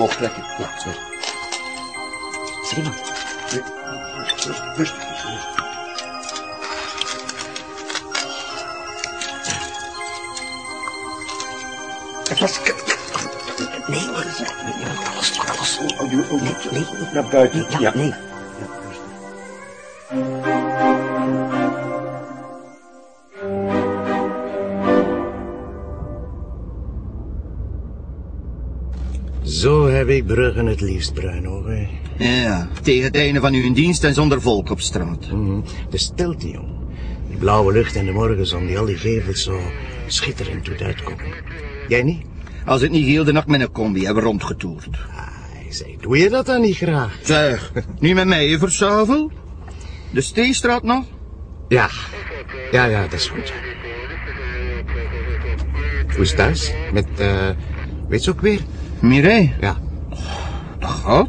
omhoog trekken. Ja, sorry. Sliman. Rustig. Vast. Nee, hoor. Alles, alles. Nee, nee. naar buiten. Ja, nee. Zo heb ik Bruggen het liefst, Bruinhoog. hè. Ja, tegen het einde van uw dienst en zonder volk op straat. Mhm. De stilte, jong. Die blauwe lucht en de morgenzon die al die gevels zo schitterend doet uitkomen. Jij niet? Als het niet heel de nacht met een combi hebben rondgetoerd. Hij zei, doe je dat dan niet graag? Zeg, nu met mij, Versavel? De Steenstraat nog? Ja, ja, ja, dat is goed. Hoe is thuis? Met, eh, weet ze ook weer? Mireille, Ja. dat gaat.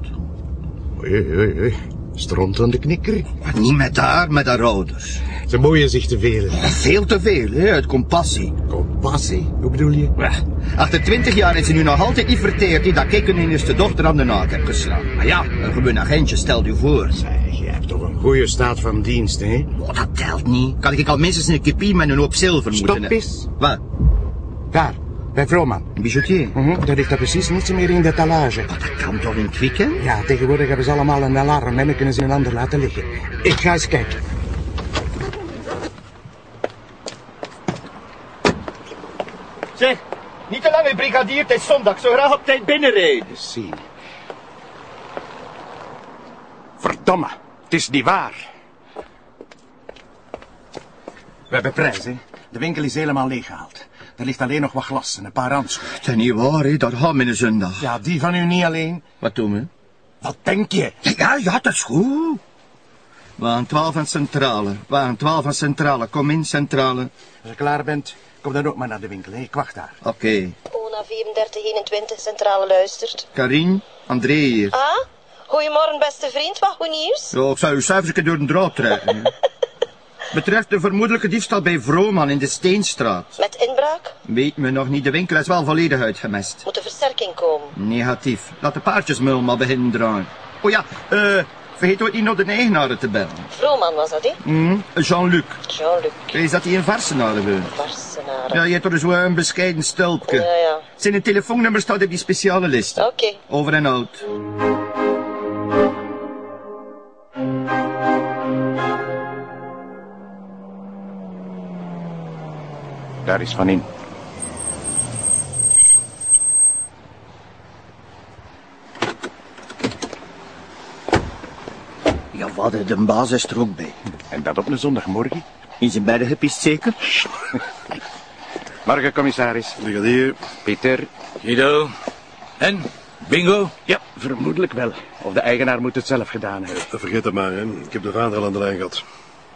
Oei, oei, oei. Stront aan de knikker. Maar niet met haar, met haar ouders. Ze moeien zich te veel. Veel te veel, hè, uit compassie. Compassie, hoe bedoel je? Ja, Achter twintig jaar is ze nu nog altijd niet verteerd die dat ik hun eerste dochter aan de naak heb geslagen. Maar ja, een gewoon agentje, stel je voor. Zeg, je hebt toch een goede staat van dienst, hè? Oh, dat telt niet. Kan ik al minstens een kopie met een hoop zilver Stop moeten... eens. Wat? Daar, bij Vrooman. Een bijoutier? Mhm, daar ligt daar precies niets meer in de talage. Dat kan toch in het weekend? Ja, tegenwoordig hebben ze allemaal een alarm en dan kunnen ze een ander laten liggen. Ik ga eens kijken. Zeg, niet te lang, hè, brigadier. Het is zondag. Zo graag op tijd binnenrijden. Zie. Verdomme, het is niet waar. We hebben prijs, hè. De winkel is helemaal leeggehaald. Er ligt alleen nog wat glas en een paar handschoenen. Het is niet waar, hè. Daar gaan we een zondag. Ja, die van u niet alleen. Wat doen we? Wat denk je? Ja, ja, dat is goed. We gaan 12 van Centrale. We gaan 12 van Centrale. Kom in, Centrale. Als je klaar bent, kom dan ook maar naar de winkel, hè. Ik wacht daar. Oké. ONA 3421 Centrale luistert. Karin, André hier. Ah, goedemorgen beste vriend, wat goed nieuws? Ja, ik zou u cijfers een keer door de draad trekken. Betreft de vermoedelijke diefstal bij Vrooman in de Steenstraat. Met inbraak Weet me nog niet, de winkel is wel volledig uitgemest. moet de versterking komen. Negatief. Laat de paardjesmul maar beginnen draaien. Oh ja, eh, vergeet ooit niet nog de eigenaren te bellen. Vrooman was dat, hè? Hm, Jean-Luc. Jean-Luc, Is dat hij in Varsenaren woont? Varsenaren. Ja, je hebt toch zo een bescheiden stulpje. Ja, ja. Zijn telefoonnummer staat op die speciale list. Oké. Over en out. Daar is Van in. Ja, wat, de baas is er ook bij. En dat op een zondagmorgen? In zijn bedden gepist zeker? Morgen, commissaris. Brigadier. Peter. Guido. En? Bingo? Ja, vermoedelijk wel. Of de eigenaar moet het zelf gedaan hebben. Vergeet het maar, hè. Ik heb de vader al aan de lijn gehad.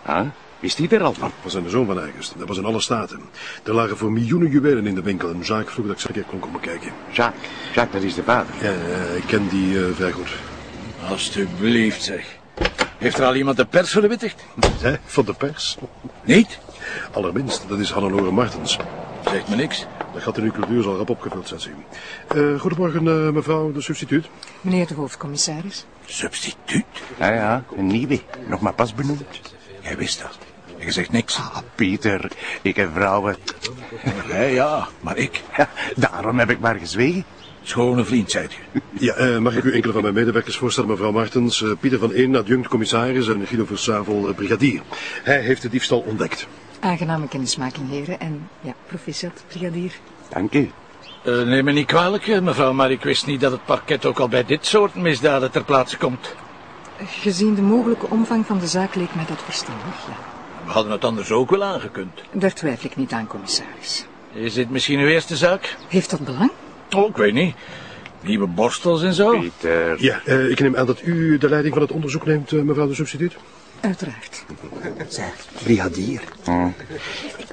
Ah, wist hij er al van? Dat was de zoon van Eigens. Dat was in alle staten. Er lagen voor miljoenen juwelen in de winkel. En Jacques vroeg dat ik ze een keer kon komen kijken. Jacques. Jacques, dat is de vader. Ja, eh, ik ken die eh, vrij goed. Alsjeblieft, zeg. Heeft er al iemand de pers verwittigd? Hè? Van de pers? Niet? Allerminst, dat is Hannelore Martens. Zegt me niks. Dat gat in uw cultuur zal rap opgevuld zijn. zien. Eh, goedemorgen, eh, mevrouw de substituut. Meneer de hoofdcommissaris. Substituut? Ja, ja, een nieuwe. Nog maar pas benoemd. Jij wist dat. En je zegt niks. Ah, Pieter, ik heb vrouwen. Ja, ja, maar ik. Ja, daarom heb ik maar gezwegen. Schone vriend, zei je. Ja, eh, mag ik u enkele van mijn medewerkers voorstellen, mevrouw Martens? Eh, Pieter van Een, adjunct commissaris en Guido Versavel, eh, brigadier. Hij heeft de diefstal ontdekt. Aangename kennismaking, heren. En ja, proficiat, brigadier. Dank u. Eh, neem me niet kwalijk, mevrouw, maar ik wist niet dat het parket ook al bij dit soort misdaden ter plaatse komt. Gezien de mogelijke omvang van de zaak leek mij dat verstandig, ja. We hadden het anders ook wel aangekund. Daar twijfel ik niet aan, commissaris. Is dit misschien uw eerste zaak? Heeft dat belang? Oh, ik weet niet. Nieuwe borstels en zo? Pieter. Ja, eh, ik neem aan dat u de leiding van het onderzoek neemt, eh, mevrouw de substituut. Uiteraard. Zeg, brigadier.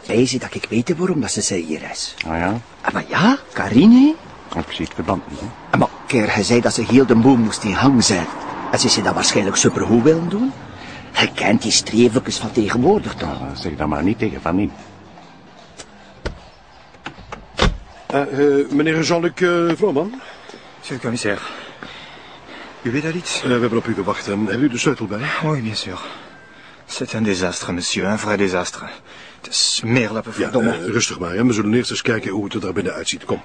Wij zie dat ik weet waarom dat ze hier is. Ah ja, Ah, maar ja, Karine. ik zie het verband niet, hè. Ah, Maar keer hij zei dat ze heel de boel moest in hang zetten. En ze ze dat waarschijnlijk supergoed willen doen. Hij kent die streefjes van tegenwoordig toch? Zeg dat maar niet tegen Van. Eh, eh, meneer Jean-Luc uh, Vrooman. Monsieur le commissaire. U weet dat iets? Eh, we hebben op u gewacht. En hebben u de sleutel bij? Oui, bien sûr. C'est un désastre, monsieur. Un vrai désastre. Het is smeerlappen, Ja, verdomme. eh, rustig maar. Hè. We zullen eerst eens kijken hoe het er daar binnen uitziet. Kom.